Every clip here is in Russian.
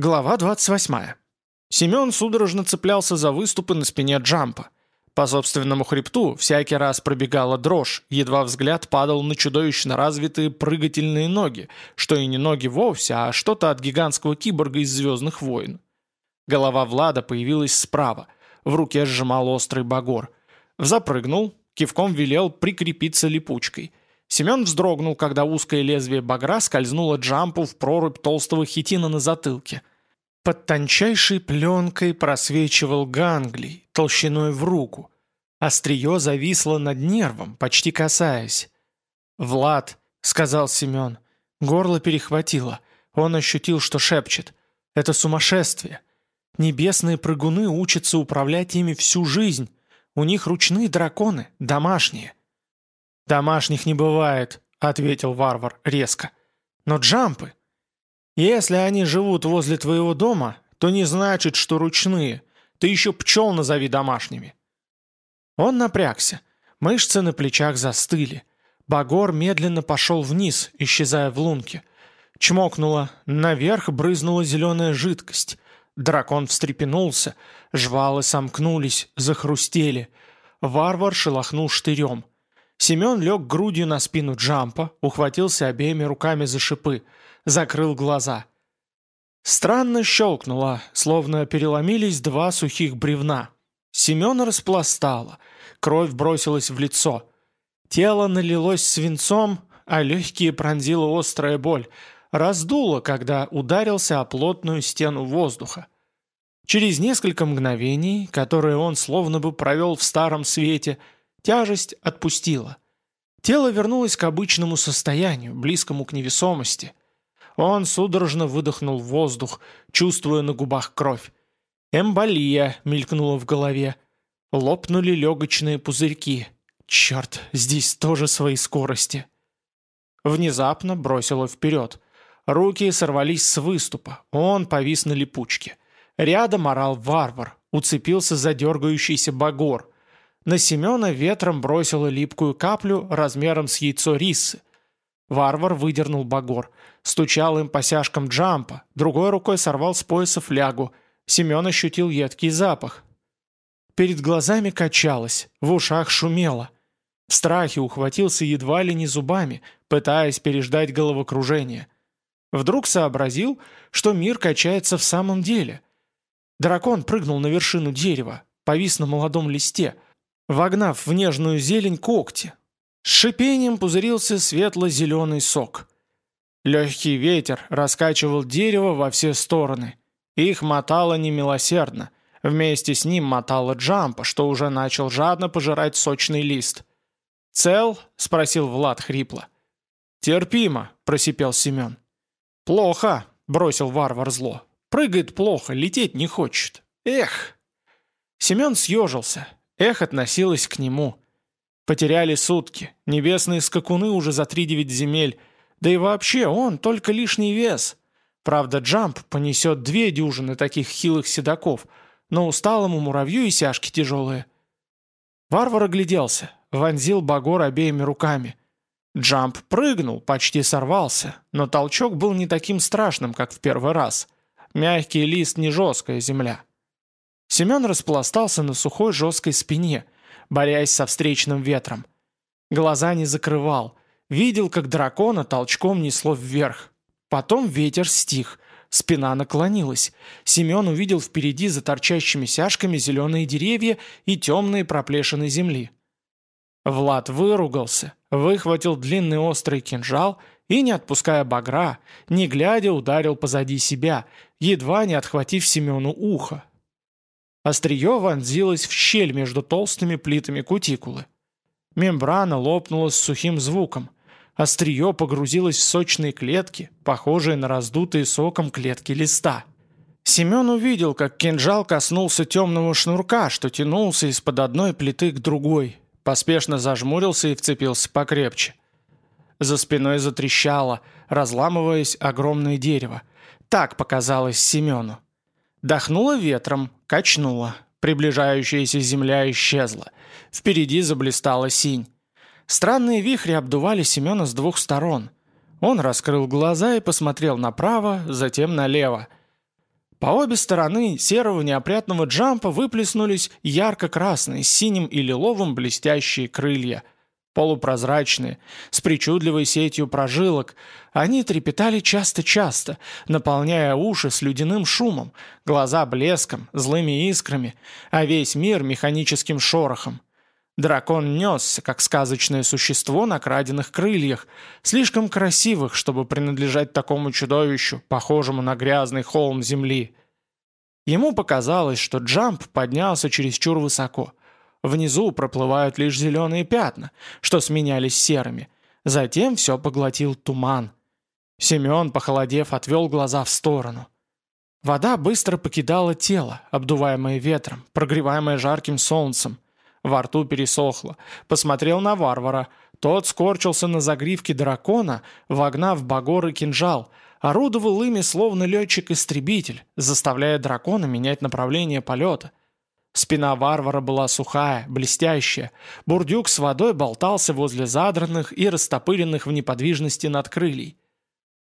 Глава 28. Семен судорожно цеплялся за выступы на спине Джампа. По собственному хребту всякий раз пробегала дрожь, едва взгляд падал на чудовищно развитые прыгательные ноги, что и не ноги вовсе, а что-то от гигантского киборга из «Звездных войн». Голова Влада появилась справа, в руке сжимал острый багор. Запрыгнул, кивком велел прикрепиться липучкой. Семен вздрогнул, когда узкое лезвие багра скользнуло Джампу в прорубь толстого хитина на затылке. Под тончайшей пленкой просвечивал ганглий, толщиной в руку. Острие зависло над нервом, почти касаясь. «Влад», — сказал Семен, — горло перехватило. Он ощутил, что шепчет. «Это сумасшествие. Небесные прыгуны учатся управлять ими всю жизнь. У них ручные драконы, домашние. «Домашних не бывает», — ответил варвар резко. «Но джампы? Если они живут возле твоего дома, то не значит, что ручные. Ты еще пчел назови домашними». Он напрягся. Мышцы на плечах застыли. Багор медленно пошел вниз, исчезая в лунке. Чмокнуло, наверх брызнула зеленая жидкость. Дракон встрепенулся, жвалы сомкнулись, захрустели. Варвар шелохнул штырем — Семен лег грудью на спину Джампа, ухватился обеими руками за шипы, закрыл глаза. Странно щелкнуло, словно переломились два сухих бревна. Семен распластало, кровь бросилась в лицо. Тело налилось свинцом, а легкие пронзила острая боль, раздуло, когда ударился о плотную стену воздуха. Через несколько мгновений, которые он словно бы провел в старом свете, — Тяжесть отпустила. Тело вернулось к обычному состоянию, близкому к невесомости. Он судорожно выдохнул воздух, чувствуя на губах кровь. Эмболия мелькнула в голове. Лопнули легочные пузырьки. Черт, здесь тоже свои скорости. Внезапно бросило вперед. Руки сорвались с выступа. Он повис на липучке. Рядом орал варвар. Уцепился за дергающийся багор. На Семена ветром бросило липкую каплю размером с яйцо рисы. Варвар выдернул багор, стучал им по сяжкам джампа, другой рукой сорвал с пояса флягу. Семен ощутил едкий запах. Перед глазами качалось, в ушах шумело. В страхе ухватился едва ли не зубами, пытаясь переждать головокружение. Вдруг сообразил, что мир качается в самом деле. Дракон прыгнул на вершину дерева, повис на молодом листе — вогнав в нежную зелень когти. Шипением пузырился светло-зеленый сок. Легкий ветер раскачивал дерево во все стороны. Их мотало немилосердно. Вместе с ним мотало Джампа, что уже начал жадно пожирать сочный лист. «Цел?» — спросил Влад хрипло. «Терпимо», — просипел Семен. «Плохо», — бросил варвар зло. «Прыгает плохо, лететь не хочет. Эх!» Семен съежился, Эх относилось к нему. Потеряли сутки, небесные скакуны уже за три девять земель, да и вообще он только лишний вес. Правда, Джамп понесет две дюжины таких хилых седаков, но усталому муравью и сяжки тяжелые. Варвар огляделся, вонзил багор обеими руками. Джамп прыгнул, почти сорвался, но толчок был не таким страшным, как в первый раз. Мягкий лист не жесткая земля. Семен распластался на сухой жесткой спине, борясь со встречным ветром. Глаза не закрывал, видел, как дракона толчком несло вверх. Потом ветер стих, спина наклонилась. Семен увидел впереди за торчащими сяжками зеленые деревья и темные проплешины земли. Влад выругался, выхватил длинный острый кинжал и, не отпуская багра, не глядя, ударил позади себя, едва не отхватив Семену ухо. Острие вонзилось в щель между толстыми плитами кутикулы. Мембрана лопнула с сухим звуком. Острие погрузилось в сочные клетки, похожие на раздутые соком клетки листа. Семен увидел, как кинжал коснулся темного шнурка, что тянулся из-под одной плиты к другой. Поспешно зажмурился и вцепился покрепче. За спиной затрещало, разламываясь огромное дерево. Так показалось Семену. Дохнуло ветром, качнуло. Приближающаяся земля исчезла. Впереди заблистала синь. Странные вихри обдували Семена с двух сторон. Он раскрыл глаза и посмотрел направо, затем налево. По обе стороны серого неопрятного джампа выплеснулись ярко-красные, синим и лиловым блестящие крылья. Полупрозрачные, с причудливой сетью прожилок, они трепетали часто-часто, наполняя уши слюдяным шумом, глаза блеском, злыми искрами, а весь мир механическим шорохом. Дракон несся, как сказочное существо на краденных крыльях, слишком красивых, чтобы принадлежать такому чудовищу, похожему на грязный холм земли. Ему показалось, что Джамп поднялся чересчур высоко. Внизу проплывают лишь зеленые пятна, что сменялись серыми. Затем все поглотил туман. Семен, похолодев, отвел глаза в сторону. Вода быстро покидала тело, обдуваемое ветром, прогреваемое жарким солнцем. Во рту пересохло. Посмотрел на варвара. Тот скорчился на загривке дракона, вогнав багор и кинжал. Орудовал ими словно летчик-истребитель, заставляя дракона менять направление полета. Спина варвара была сухая, блестящая. Бурдюк с водой болтался возле задранных и растопыренных в неподвижности над крыльей.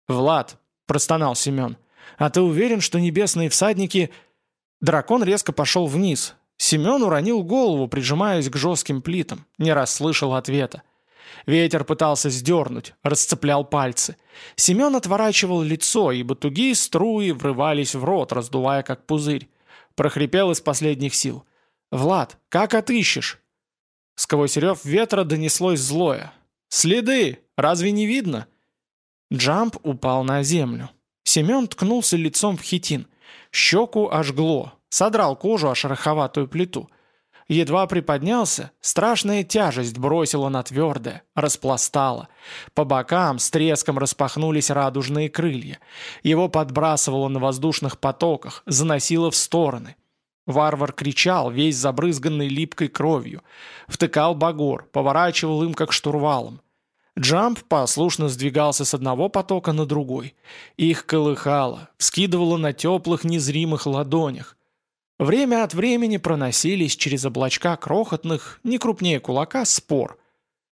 «Влад», — простонал Семен, — «а ты уверен, что небесные всадники...» Дракон резко пошел вниз, Семен уронил голову, прижимаясь к жестким плитам, не расслышал ответа. Ветер пытался сдернуть, расцеплял пальцы. Семен отворачивал лицо, ибо тугие струи врывались в рот, раздувая как пузырь. Прохрипел из последних сил. «Влад, как отыщешь?» Сквозь рев ветра донеслось злое. «Следы! Разве не видно?» Джамп упал на землю. Семен ткнулся лицом в хитин. Щеку ожгло, содрал кожу о шероховатую плиту. Едва приподнялся, страшная тяжесть бросила на твердое, распластала. По бокам с треском распахнулись радужные крылья. Его подбрасывало на воздушных потоках, заносило в стороны. Варвар кричал, весь забрызганный липкой кровью. Втыкал багор, поворачивал им как штурвалом. Джамп послушно сдвигался с одного потока на другой. Их колыхало, вскидывало на теплых незримых ладонях. Время от времени проносились через облачка крохотных, не крупнее кулака, спор.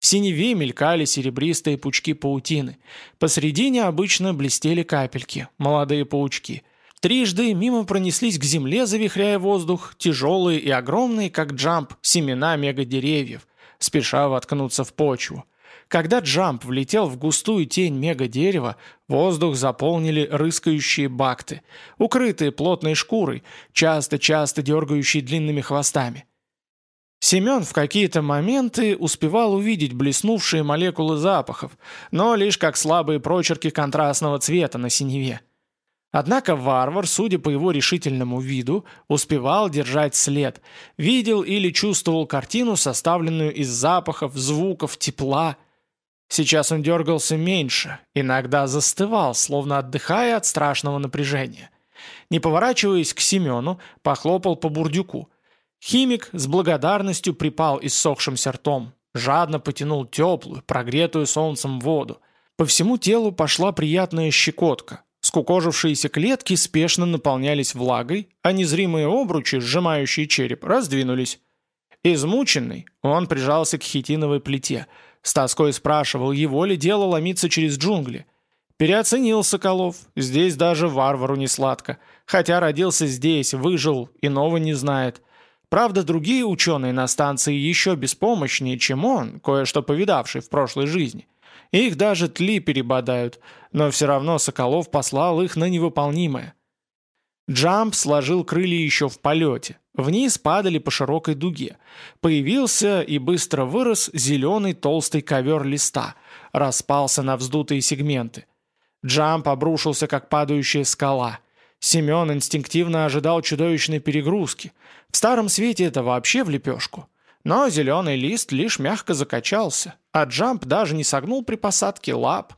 В синеве мелькали серебристые пучки паутины. Посредине обычно блестели капельки, молодые паучки. Трижды мимо пронеслись к земле, завихряя воздух, тяжелые и огромные, как джамп, семена мегадеревьев, спеша воткнуться в почву. Когда Джамп влетел в густую тень мега-дерева, воздух заполнили рыскающие бакты, укрытые плотной шкурой, часто-часто дергающие длинными хвостами. Семен в какие-то моменты успевал увидеть блеснувшие молекулы запахов, но лишь как слабые прочерки контрастного цвета на синеве. Однако варвар, судя по его решительному виду, успевал держать след, видел или чувствовал картину, составленную из запахов, звуков, тепла – Сейчас он дергался меньше, иногда застывал, словно отдыхая от страшного напряжения. Не поворачиваясь к Семену, похлопал по бурдюку. Химик с благодарностью припал иссохшимся ртом, жадно потянул теплую, прогретую солнцем воду. По всему телу пошла приятная щекотка. Скукожившиеся клетки спешно наполнялись влагой, а незримые обручи, сжимающие череп, раздвинулись. Измученный, он прижался к хитиновой плите – с тоской спрашивал, его ли дело ломиться через джунгли. Переоценил Соколов, здесь даже варвару не сладко. Хотя родился здесь, выжил, иного не знает. Правда, другие ученые на станции еще беспомощнее, чем он, кое-что повидавший в прошлой жизни. Их даже тли перебодают, но все равно Соколов послал их на невыполнимое. Джамп сложил крылья еще в полете. Вниз падали по широкой дуге. Появился и быстро вырос зеленый толстый ковер листа, распался на вздутые сегменты. Джамп обрушился, как падающая скала. Семен инстинктивно ожидал чудовищной перегрузки. В старом свете это вообще в лепешку. Но зеленый лист лишь мягко закачался, а Джамп даже не согнул при посадке лап.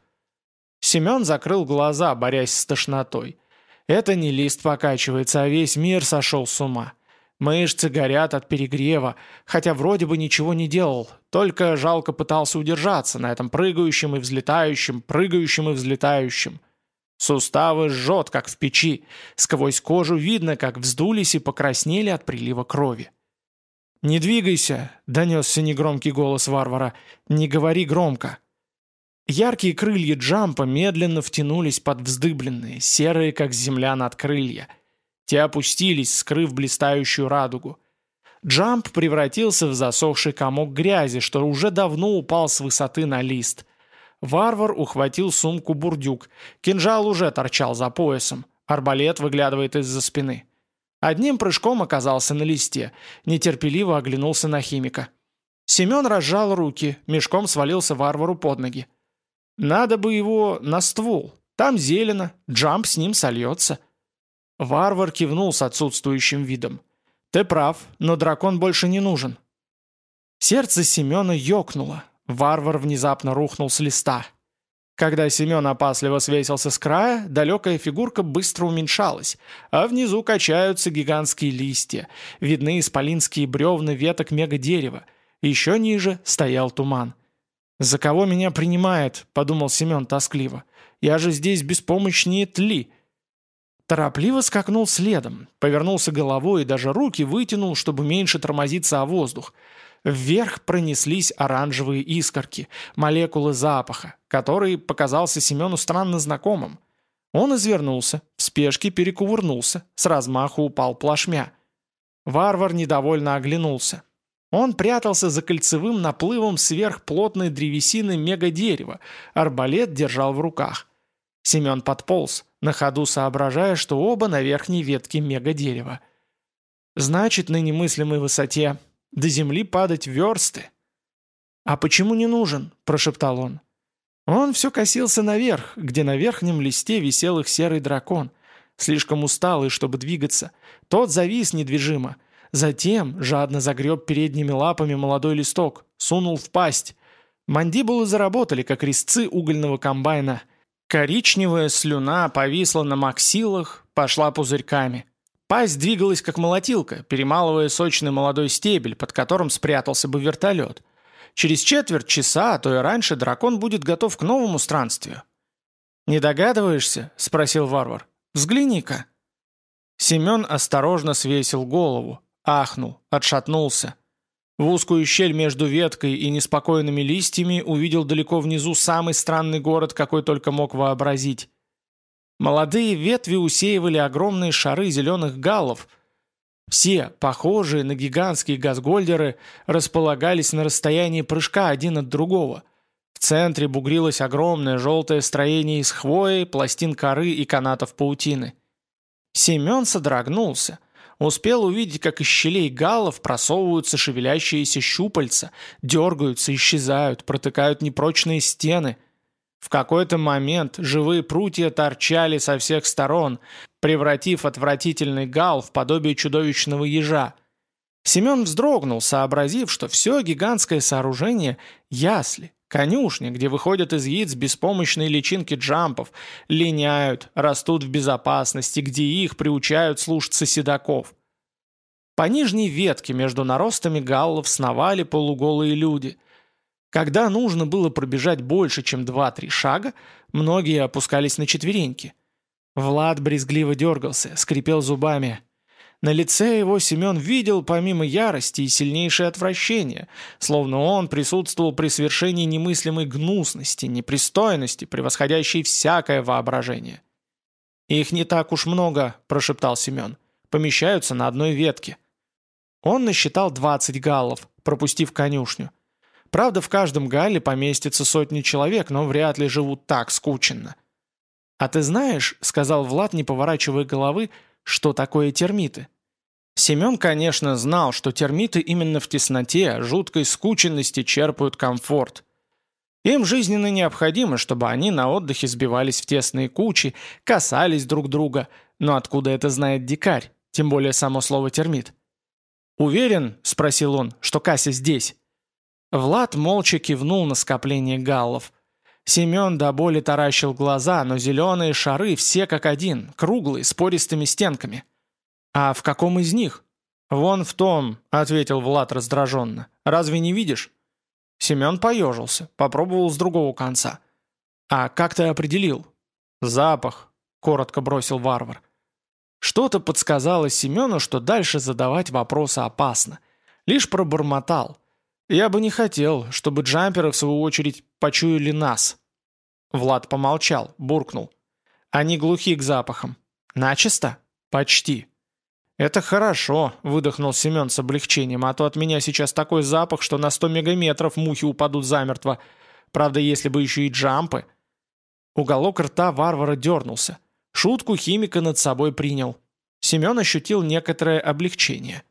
Семен закрыл глаза, борясь с тошнотой. Это не лист покачивается, а весь мир сошел с ума. Мышцы горят от перегрева, хотя вроде бы ничего не делал, только жалко пытался удержаться на этом прыгающем и взлетающем, прыгающем и взлетающем. Суставы жжет, как в печи, сквозь кожу видно, как вздулись и покраснели от прилива крови. «Не двигайся», — донесся негромкий голос варвара, — «не говори громко». Яркие крылья Джампа медленно втянулись под вздыбленные, серые, как земля над крылья — Те опустились, скрыв блистающую радугу. Джамп превратился в засохший комок грязи, что уже давно упал с высоты на лист. Варвар ухватил сумку бурдюк. Кинжал уже торчал за поясом. Арбалет выглядывает из-за спины. Одним прыжком оказался на листе. Нетерпеливо оглянулся на химика. Семен разжал руки, мешком свалился варвару под ноги. «Надо бы его на ствол. Там зелено, джамп с ним сольется». Варвар кивнул с отсутствующим видом. «Ты прав, но дракон больше не нужен». Сердце Семена ёкнуло. Варвар внезапно рухнул с листа. Когда Семен опасливо свесился с края, далекая фигурка быстро уменьшалась, а внизу качаются гигантские листья, видны исполинские бревна веток мегадерева. Еще ниже стоял туман. «За кого меня принимает?» — подумал Семен тоскливо. «Я же здесь беспомощнее тли». Торопливо скакнул следом, повернулся головой и даже руки вытянул, чтобы меньше тормозиться о воздух. Вверх пронеслись оранжевые искорки, молекулы запаха, который показался Семену странно знакомым. Он извернулся, в спешке перекувырнулся, с размаху упал плашмя. Варвар недовольно оглянулся. Он прятался за кольцевым наплывом сверхплотной древесины мегадерева, арбалет держал в руках. Семен подполз, на ходу соображая, что оба на верхней ветке мегадерева. Значит, на немыслимой высоте. До земли падать версты. «А почему не нужен?» – прошептал он. Он все косился наверх, где на верхнем листе висел их серый дракон, слишком усталый, чтобы двигаться. Тот завис недвижимо. Затем жадно загреб передними лапами молодой листок, сунул в пасть. Мандибулы заработали, как резцы угольного комбайна – Коричневая слюна повисла на максилах, пошла пузырьками. Пасть двигалась как молотилка, перемалывая сочный молодой стебель, под которым спрятался бы вертолет. Через четверть часа, а то и раньше, дракон будет готов к новому странствию. «Не догадываешься?» — спросил варвар. «Взгляни-ка». Семен осторожно свесил голову, ахнул, отшатнулся. В узкую щель между веткой и неспокойными листьями увидел далеко внизу самый странный город, какой только мог вообразить. Молодые ветви усеивали огромные шары зеленых галлов. Все, похожие на гигантские газгольдеры, располагались на расстоянии прыжка один от другого. В центре бугрилось огромное желтое строение из хвои, пластин коры и канатов паутины. Семен содрогнулся. Успел увидеть, как из щелей галлов просовываются шевелящиеся щупальца, дергаются, исчезают, протыкают непрочные стены. В какой-то момент живые прутья торчали со всех сторон, превратив отвратительный гал в подобие чудовищного ежа. Семен вздрогнул, сообразив, что все гигантское сооружение – ясли, конюшня, где выходят из яиц беспомощные личинки джампов, линяют, растут в безопасности, где их приучают слушаться седаков. По нижней ветке между наростами галлов сновали полуголые люди. Когда нужно было пробежать больше, чем два-три шага, многие опускались на четвереньки. Влад брезгливо дергался, скрипел зубами – на лице его Семен видел помимо ярости и сильнейшее отвращение, словно он присутствовал при свершении немыслимой гнусности, непристойности, превосходящей всякое воображение. «Их не так уж много», – прошептал Семен. «Помещаются на одной ветке». Он насчитал 20 галлов, пропустив конюшню. Правда, в каждом галле поместится сотни человек, но вряд ли живут так скученно. «А ты знаешь», — сказал Влад, не поворачивая головы, — «что такое термиты?» Семен, конечно, знал, что термиты именно в тесноте, жуткой скученности черпают комфорт. Им жизненно необходимо, чтобы они на отдыхе сбивались в тесные кучи, касались друг друга. Но откуда это знает дикарь? Тем более само слово «термит». «Уверен?» – спросил он, – что Кася здесь. Влад молча кивнул на скопление галлов. Семен до боли таращил глаза, но зеленые шары все как один, круглые, с пористыми стенками – «А в каком из них?» «Вон в том», — ответил Влад раздраженно. «Разве не видишь?» Семен поежился, попробовал с другого конца. «А как ты определил?» «Запах», — коротко бросил варвар. Что-то подсказало Семену, что дальше задавать вопросы опасно. Лишь пробормотал. «Я бы не хотел, чтобы джамперы, в свою очередь, почуяли нас». Влад помолчал, буркнул. «Они глухи к запахам». «Начисто?» «Почти». «Это хорошо», — выдохнул Семен с облегчением, «а то от меня сейчас такой запах, что на 100 мегаметров мухи упадут замертво. Правда, если бы еще и джампы». Уголок рта варвара дернулся. Шутку химика над собой принял. Семен ощутил некоторое облегчение.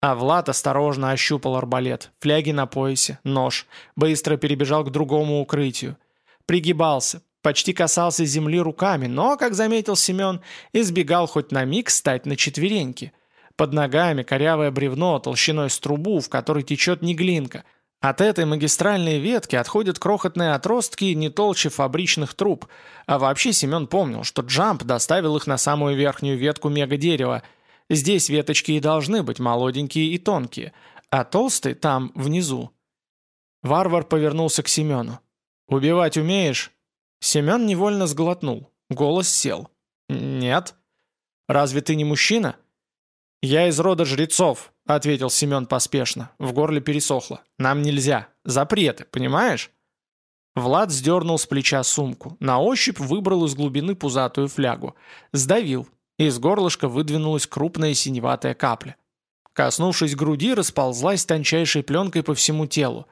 А Влад осторожно ощупал арбалет, фляги на поясе, нож, быстро перебежал к другому укрытию. Пригибался, почти касался земли руками, но, как заметил Семен, избегал хоть на миг стать на четвереньки. Под ногами корявое бревно толщиной с трубу, в которой течет неглинка. От этой магистральной ветки отходят крохотные отростки не толще фабричных труб. А вообще Семен помнил, что Джамп доставил их на самую верхнюю ветку мегадерева – Здесь веточки и должны быть молоденькие и тонкие, а толстые там, внизу. Варвар повернулся к Семену. «Убивать умеешь?» Семен невольно сглотнул. Голос сел. «Нет». «Разве ты не мужчина?» «Я из рода жрецов», — ответил Семен поспешно. В горле пересохло. «Нам нельзя. Запреты, понимаешь?» Влад сдернул с плеча сумку. На ощупь выбрал из глубины пузатую флягу. Сдавил, из горлышка выдвинулась крупная синеватая капля. Коснувшись груди, расползлась тончайшей пленкой по всему телу.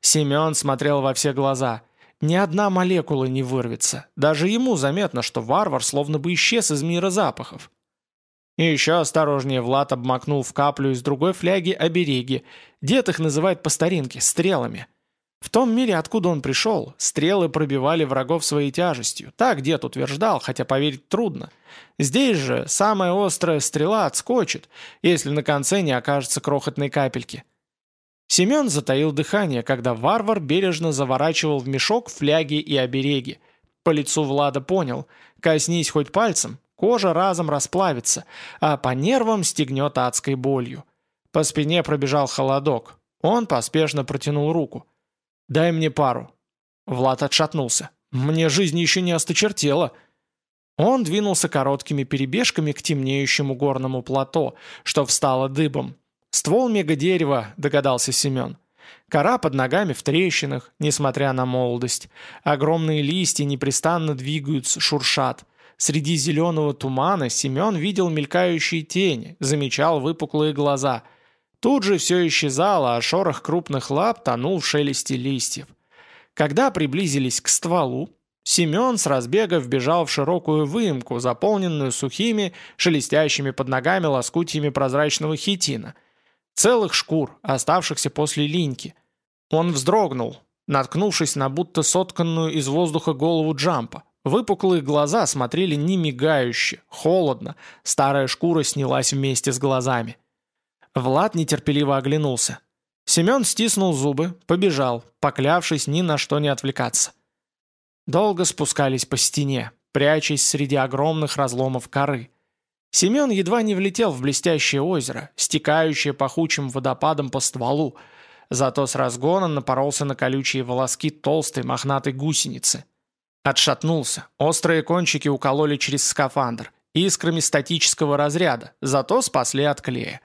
Семен смотрел во все глаза. Ни одна молекула не вырвется. Даже ему заметно, что варвар словно бы исчез из мира запахов. И еще осторожнее Влад обмакнул в каплю из другой фляги обереги. Дед их называет по старинке – стрелами – в том мире, откуда он пришел, стрелы пробивали врагов своей тяжестью. Так дед утверждал, хотя поверить трудно. Здесь же самая острая стрела отскочит, если на конце не окажется крохотной капельки. Семен затаил дыхание, когда варвар бережно заворачивал в мешок фляги и обереги. По лицу Влада понял, коснись хоть пальцем, кожа разом расплавится, а по нервам стегнет адской болью. По спине пробежал холодок. Он поспешно протянул руку. «Дай мне пару». Влад отшатнулся. «Мне жизнь еще не осточертела». Он двинулся короткими перебежками к темнеющему горному плато, что встало дыбом. «Ствол мегадерева», — догадался Семен. Кора под ногами в трещинах, несмотря на молодость. Огромные листья непрестанно двигаются, шуршат. Среди зеленого тумана Семен видел мелькающие тени, замечал выпуклые глаза — Тут же все исчезало, а шорох крупных лап тонул в шелесте листьев. Когда приблизились к стволу, Семен с разбега вбежал в широкую выемку, заполненную сухими, шелестящими под ногами лоскутьями прозрачного хитина. Целых шкур, оставшихся после линьки. Он вздрогнул, наткнувшись на будто сотканную из воздуха голову Джампа. Выпуклые глаза смотрели не мигающе, холодно, старая шкура снялась вместе с глазами. Влад нетерпеливо оглянулся. Семен стиснул зубы, побежал, поклявшись ни на что не отвлекаться. Долго спускались по стене, прячась среди огромных разломов коры. Семен едва не влетел в блестящее озеро, стекающее пахучим водопадом по стволу, зато с разгона напоролся на колючие волоски толстой мохнатой гусеницы. Отшатнулся, острые кончики укололи через скафандр, искрами статического разряда, зато спасли от клея.